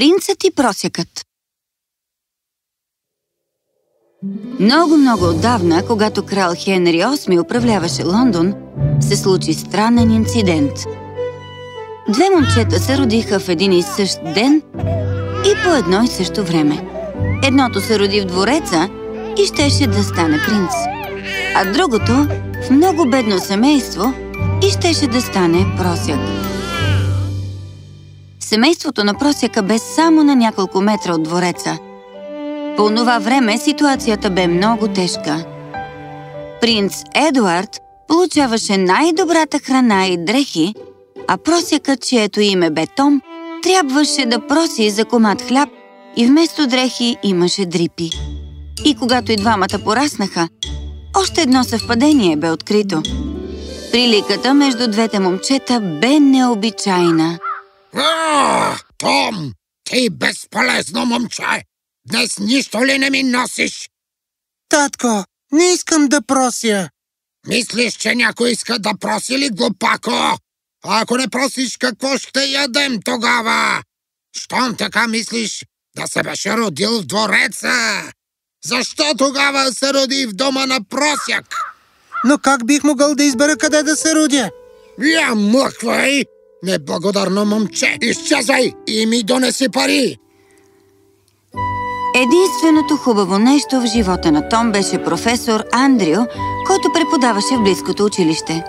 Принцът и просякът Много-много отдавна, когато крал Хенри VIII управляваше Лондон, се случи странен инцидент. Две момчета се родиха в един и същ ден и по едно и също време. Едното се роди в двореца и щеше да стане принц, а другото в много бедно семейство и щеше да стане просяк. Семейството на просяка бе само на няколко метра от двореца. По това време ситуацията бе много тежка. Принц Едуард получаваше най-добрата храна и дрехи, а просякът, чието име бе Том, трябваше да проси за комат хляб и вместо дрехи имаше дрипи. И когато и двамата пораснаха, още едно съвпадение бе открито. Приликата между двете момчета бе необичайна. А, Том, ти безполезно момче! Днес нищо ли не ми носиш? Татко, не искам да прося. Мислиш, че някой иска да проси ли, глупако? А ако не просиш, какво ще ядем тогава? Щом така мислиш, да се беше родил в двореца? Защо тогава се роди в дома на просяк? Но как бих могъл да избера къде да се родя? Я млъквай! Неблагодарно момче! Изчезвай и ми донеси пари! Единственото хубаво нещо в живота на Том беше професор Андрю, който преподаваше в близкото училище.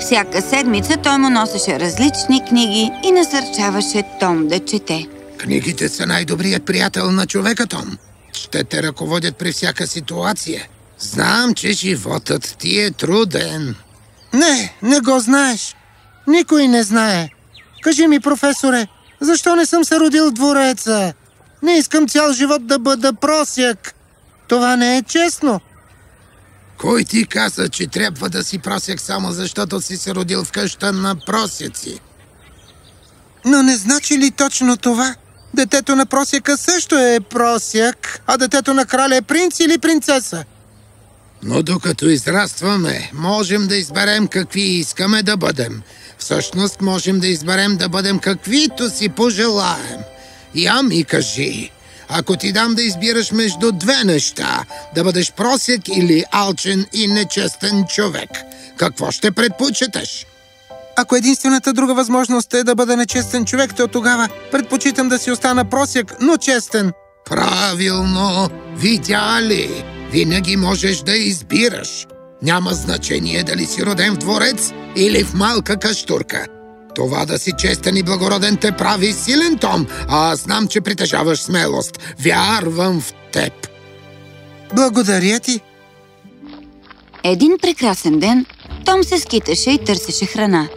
Всяка седмица той му носеше различни книги и насърчаваше Том да чете. Книгите са най-добрият приятел на човека, Том. Ще те ръководят при всяка ситуация. Знам, че животът ти е труден. Не, не го знаеш. Никой не знае. Кажи ми, професоре, защо не съм се родил в двореца? Не искам цял живот да бъда просяк. Това не е честно. Кой ти каза, че трябва да си просяк само защото си се родил в къща на просяци? Но не значи ли точно това? Детето на просяка също е просяк, а детето на краля е принц или принцеса. Но докато израстваме, можем да изберем какви искаме да бъдем. Всъщност можем да изберем да бъдем каквито си пожелаем. Я ми кажи, ако ти дам да избираш между две неща, да бъдеш просяк или алчен и нечестен човек, какво ще предпочиташ? Ако единствената друга възможност е да бъда нечестен човек, то тогава предпочитам да си остана просяк, но честен. Правилно! Видя ли? Винаги можеш да избираш. Няма значение дали си роден в дворец или в малка каштурка. Това да си честен и благороден те прави силен, Том, а аз знам, че притежаваш смелост. Вярвам в теб. Благодаря ти. Един прекрасен ден Том се скиташе и търсеше храна.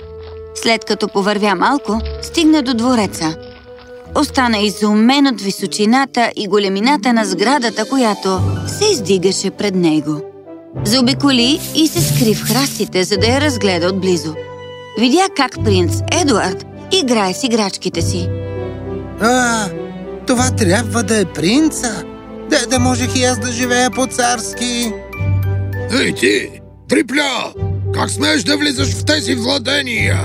След като повървя малко, стигна до двореца. Остана изумен от височината и големината на сградата, която се издигаше пред него. Заобиколи и се скри в храстите, за да я разгледа отблизо. Видя как принц Едуард играе с играчките си. А, това трябва да е принца. Де да можех и аз да живея по-царски. Ей ти, трипля! Как смееш да влизаш в тези владения?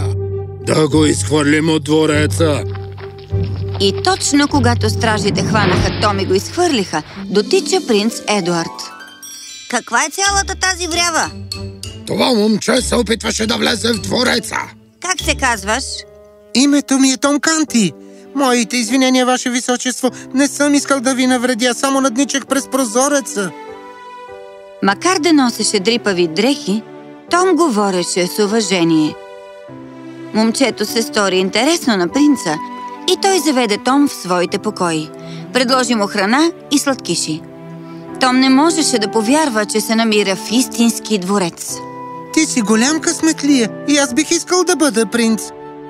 Да го изхвърлим от двореца. И точно когато стражите хванаха Том и го изхвърлиха, дотича принц Едуард. Каква е цялата тази врява? Това момче се опитваше да влезе в двореца. Как се казваш? Името ми е Том Канти. Моите извинения, Ваше Височество. Не съм искал да ви навредя, само надничах през прозореца. Макар да носеше дрипави дрехи, Том говореше с уважение. Момчето се стори интересно на принца и той заведе Том в своите покои. Предложи му храна и сладкиши. Том не можеше да повярва, че се намира в истински дворец. Ти си голям късметлия и аз бих искал да бъда принц.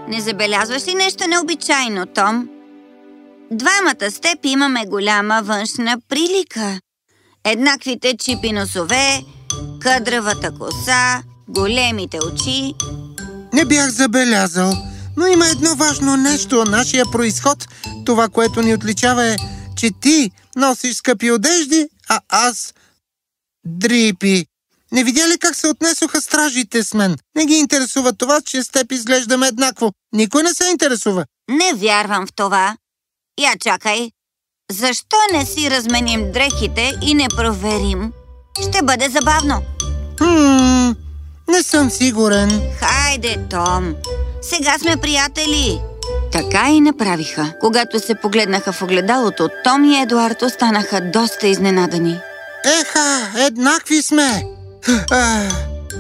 Не забелязваш ли нещо необичайно, Том? Двамата с теб имаме голяма външна прилика. Еднаквите чипи носове, къдравата коса, големите очи. Не бях забелязал, но има едно важно нещо. Нашия происход, това, което ни отличава е, че ти носиш скъпи одежди, а аз дрипи. Не видя ли как се отнесоха стражите с мен? Не ги интересува това, че с теб изглеждаме еднакво. Никой не се интересува. Не вярвам в това. Я чакай. Защо не си разменим дрехите и не проверим? Ще бъде забавно. Хм, не съм сигурен. Хайде, Том. Сега сме приятели. Така и направиха. Когато се погледнаха в огледалото, Том и Едуард останаха доста изненадани. Еха, еднакви сме. А,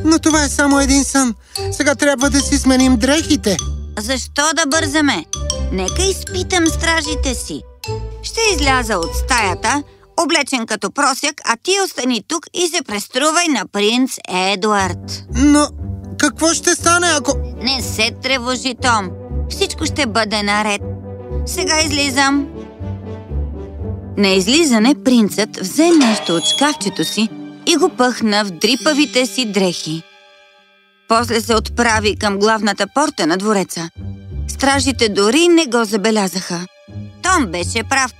но това е само един сън. Сега трябва да си сменим дрехите. Защо да бързаме? Нека изпитам стражите си. Ще изляза от стаята, облечен като просяк, а ти остани тук и се преструвай на принц Едуард. Но какво ще стане, ако... Не се тревожи, Том. Всичко ще бъде наред. Сега излизам. На излизане принцът взе нещо от шкафчето си и го пъхна в дрипавите си дрехи. После се отправи към главната порта на двореца. Стражите дори не го забелязаха. Том беше прав.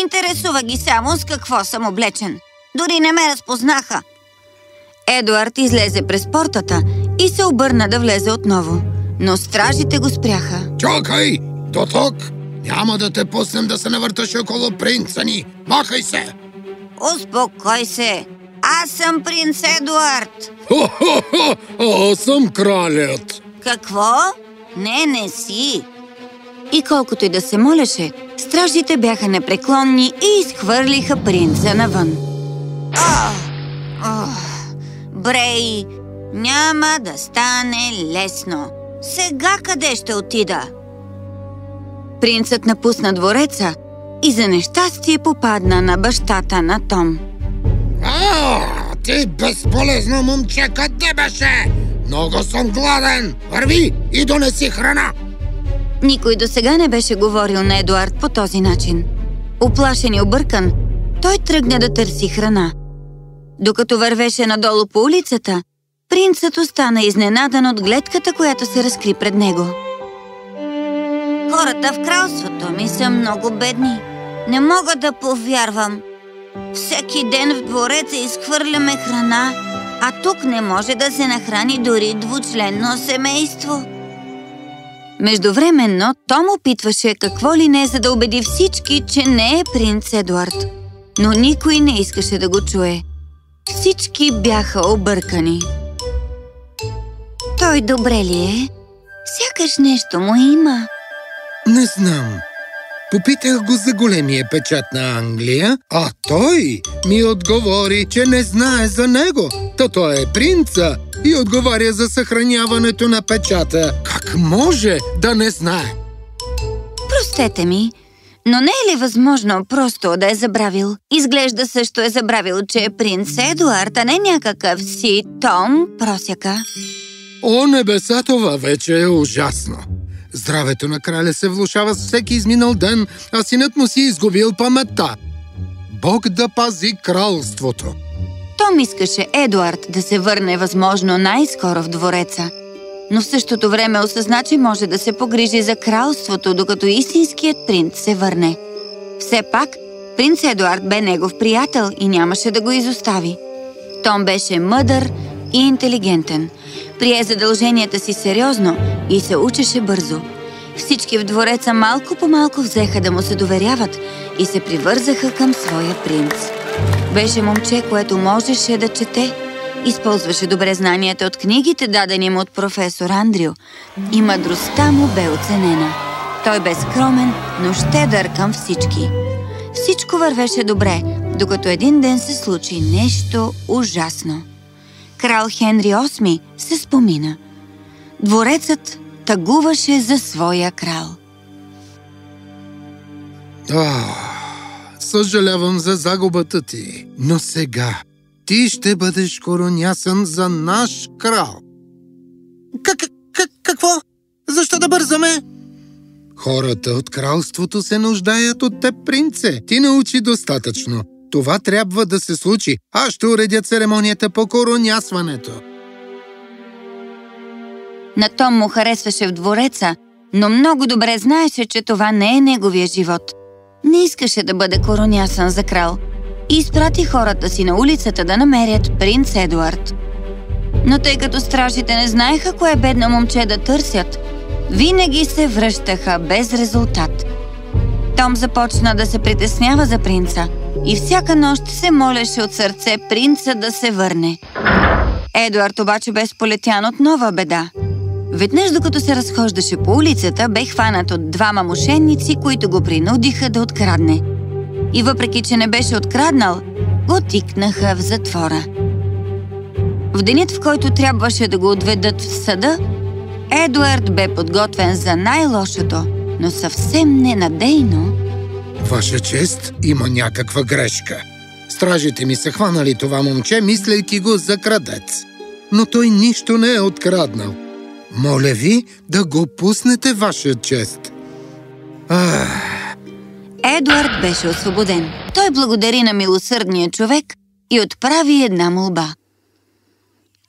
Интересува ги само с какво съм облечен. Дори не ме разпознаха. Едуард излезе през портата и се обърна да влезе отново. Но стражите го спряха. Чакай! До тук! Няма да те пуснем да се навърташ около принца ни! Махай се! Успокой се! Аз съм принц Едуард! Хо-хо-хо! Аз съм кралят! Какво? Не, не си! И колкото и да се молеше, стражите бяха непреклонни и изхвърлиха принца навън. О! О! Брей, няма да стане лесно. Сега къде ще отида? Принцът напусна двореца и за нещастие попадна на бащата на Том. А, ти безполезно момче, къде беше? Много съм гладен! Върви и донеси храна! Никой до сега не беше говорил на Едуард по този начин. Оплашен и объркан, той тръгна да търси храна. Докато вървеше надолу по улицата, принцът остана изненадан от гледката, която се разкри пред него. Хората в кралството ми са много бедни. Не мога да повярвам. Всеки ден в двореца изхвърляме храна, а тук не може да се нахрани дори двучленно семейство. Междувременно Том опитваше какво ли не, за да убеди всички, че не е принц Едуард. Но никой не искаше да го чуе. Всички бяха объркани. Той добре ли е? Сякаш нещо му има. Не знам. Попитах го за големия печат на Англия, а той ми отговори, че не знае за него. Та той е принца и отговаря за съхраняването на печата. Как може да не знае? Простете ми, но не е ли възможно просто да е забравил? Изглежда също е забравил, че е принц Едуард, а не някакъв си Том просяка. О, небеса, това вече е ужасно. Здравето на краля се влушава с всеки изминал ден, а синът му си изгубил паметта. Бог да пази кралството. Том искаше Едуард да се върне възможно най-скоро в двореца. Но в същото време осъзна, че може да се погрижи за кралството, докато истинският принц се върне. Все пак, принц Едуард бе негов приятел и нямаше да го изостави. Том беше мъдър и интелигентен. Прие задълженията си сериозно и се учеше бързо. Всички в двореца малко по малко взеха да му се доверяват и се привързаха към своя принц. Беше момче, което можеше да чете. Използваше добре знанията от книгите, дадени му от професор Андрио. И мъдростта му бе оценена. Той бе скромен, но щедър към всички. Всичко вървеше добре, докато един ден се случи нещо ужасно. Крал Хенри VIII се спомина. Дворецът тъгуваше за своя крал. А, съжалявам за загубата ти, но сега ти ще бъдеш коронясан за наш крал. Как, как, какво? Защо да бързаме? Хората от кралството се нуждаят от теб, принце. Ти научи достатъчно. Това трябва да се случи. Аз ще уредя церемонията по коронясването. На Том му харесваше в двореца, но много добре знаеше, че това не е неговия живот. Не искаше да бъде коронясан за крал и изпрати хората си на улицата да намерят принц Едуард. Но тъй като стражите не знаеха кое бедно момче да търсят, винаги се връщаха без резултат. Том започна да се притеснява за принца и всяка нощ се молеше от сърце принца да се върне. Едуард обаче бе сполетян от нова беда. Веднъж, докато се разхождаше по улицата, бе хванат от двама мошенници, които го принудиха да открадне. И въпреки, че не беше откраднал, го тикнаха в затвора. В денят, в който трябваше да го отведат в съда, Едуард бе подготвен за най-лошото, но съвсем ненадейно. Ваша чест, има някаква грешка. Стражите ми са хванали това момче, мислейки го за крадец. Но той нищо не е откраднал. Моля ви да го пуснете, ваша чест. Ах... Едуард беше освободен. Той благодари на милосърдния човек и отправи една молба.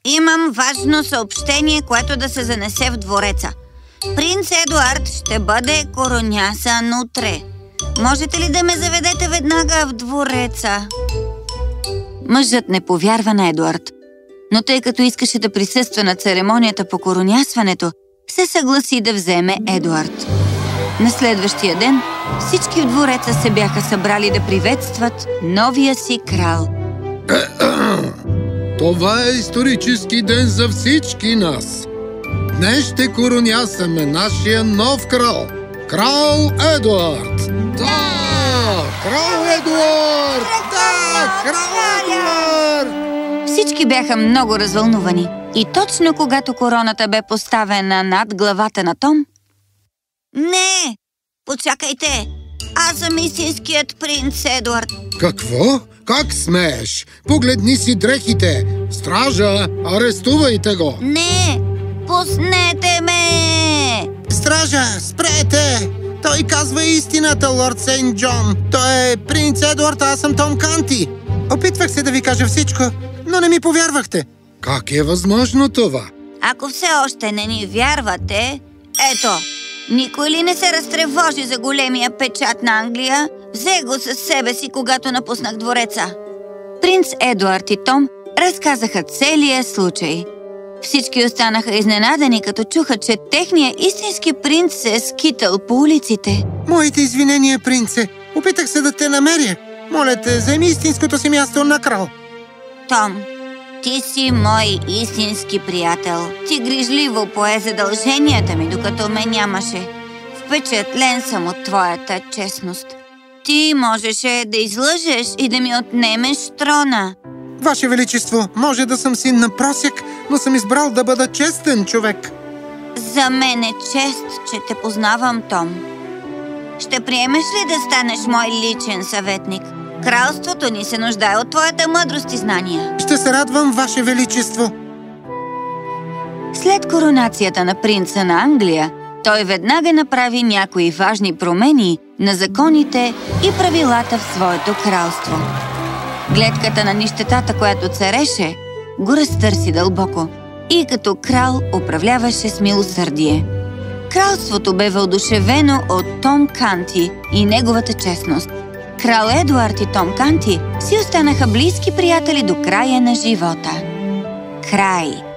Имам важно съобщение, което да се занесе в двореца. Принц Едуард ще бъде коронясан утре. Можете ли да ме заведете веднага в двореца? Мъжът не повярва на Едуард, но тъй като искаше да присъства на церемонията по коронясването, се съгласи да вземе Едуард. На следващия ден всички в двореца се бяха събрали да приветстват новия си крал. Това е исторически ден за всички нас. Днес ще коронясаме нашия нов крал. Крал Едуард! Да! Крал Едуард! Да! Крал Едуард! Всички бяха много развълнувани. И точно когато короната бе поставена над главата на Том... Не! Почакайте! Аз съм истинският принц Едуард. Какво? Как смееш? Погледни си дрехите! Стража, арестувайте го! Не! Пуснете ме! Стража, спрете! Той казва истината, лорд Сейнт Джон. Той е принц Едуард, а аз съм Том Канти. Опитвах се да ви кажа всичко, но не ми повярвахте. Как е възможно това? Ако все още не ни вярвате, ето, никой ли не се разтревожи за големия печат на Англия? Взе го със себе си, когато напуснах двореца. Принц Едуард и Том разказаха целия случай. Всички останаха изненадани, като чуха, че техният истински принц се е скитал по улиците. Моите извинения, принце. Опитах се да те намеря. Моля те, вземи истинското си място на крал. Том, ти си мой истински приятел. Ти грижливо пое задълженията ми, докато ме нямаше. Впечатлен съм от твоята честност. Ти можеше да излъжеш и да ми отнемеш трона. Ваше Величество, може да съм син на просяк, но съм избрал да бъда честен човек. За мен е чест, че те познавам, Том. Ще приемеш ли да станеш мой личен съветник? Кралството ни се нуждае от твоята мъдрост и знания. Ще се радвам, Ваше Величество. След коронацията на принца на Англия, той веднага направи някои важни промени на законите и правилата в своето кралство. Гледката на нищетата, която цареше, го разтърси дълбоко и като крал управляваше с милосърдие. Кралството бе въодушевено от Том Канти и неговата честност. Крал Едуард и Том Канти си останаха близки приятели до края на живота. Край